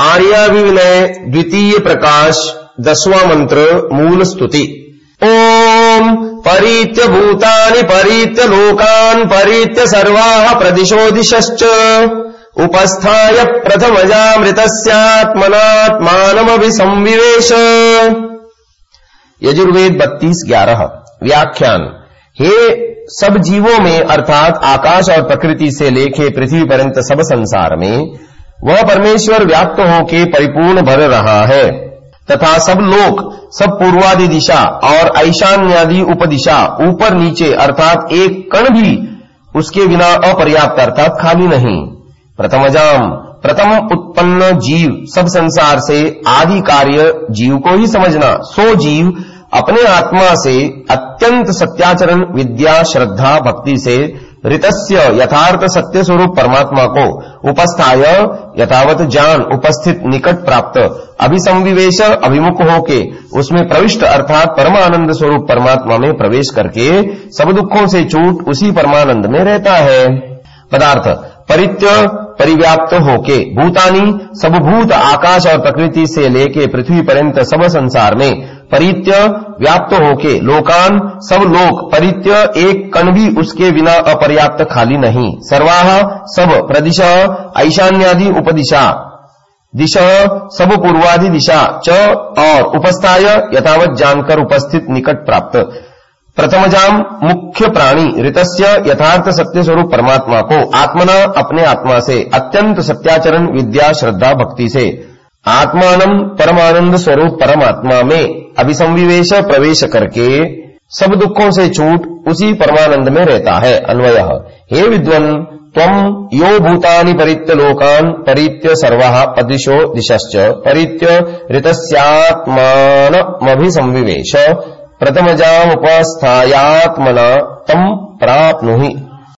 आर्याभिविनय द्वितीय प्रकाश, दसवां मंत्र, मूल स्तुति। ओम परीत्य भूतानि परीत्य लोकान् परीत्य सर्वाः प्रदिशो दिशश्च उपस्थाय प्रथमजामृतस्यात्मनात्मानमभिसंविवेश। यजुर्वेद बत्तीस ग्यारह, व्याख्यान। हे सब जीवों में, अर्थात आकाश और प्रकृति से लेखे पृथ्वी पर्यंत सब संसार में वह परमेश्वर व्याप्त होके परिपूर्ण भर रहा है, तथा सब लोक, सब पूर्वादि दिशा और ऐशान्यादि उपदिशा ऊपर नीचे अर्थात एक कण भी उसके बिना अपर्याप्त अर्थात खाली नहीं। प्रथम प्रथमजाम प्रथम उत्पन्न जीव सब संसार से आदि कार्य जीव को ही समझना, सो जीव अपने आत्मा से अत्यंत सत्याचरण, विद्या, श्रद्धा, भक्ति से ऋतस्य यथार्थ सत्य स्वरूप परमात्मा को उपस्थाय, यथावत जान, उपस्थित, निकट प्राप्त, अभिसंविवेश, अभिमुख होके उसमें प्रविष्ट अर्थात परमानंद स्वरूप परमात्मा में प्रवेश करके सब दुखों से छूट उसी परमानंद में रहता है। पदार्थ, परित्य, परिव्याप्त होके भूतानी सब भूत आकाश और प्रकृति से लेके पृथ्वी पर्यंत सब संसार में परित्य व्याप्त होके। लोकान, सब लोक परित्य, एक कण भी उसके बिना अपर्याप्त खाली नहीं। सर्वाह सब प्रदिश, ऐशान्यादि उपदिशा। दिशा, सब पूर्वादि दिशा। च, और उपस्थाय, यथावत जानकर उपस्थित निकट प्राप्त। प्रथमजाम मुख्य प्राणी, ऋतस्य यथार्थ सत्य स्वरूप परमात्मा को। आत्मना अपने आत्मा से। अत्यंत सत्याचरण, विद्या, श्रद्धा, भक्ति से। आत्मान परमानंद स्वरूप परमात्मा में। अभिसंविवेश प्रवेश करके सब दुखों से छूट उसी परमानंद में रहता है, अन्वय। हे विद्वन तम यो भूतानि परित्य लोकान परित्य सर्व पदिशो दिशश्च, परित्य ऋतस्यात्मानमभिसंविवेश, प्रथमजामुपस्थायात्मना तम प्राप्नुहि।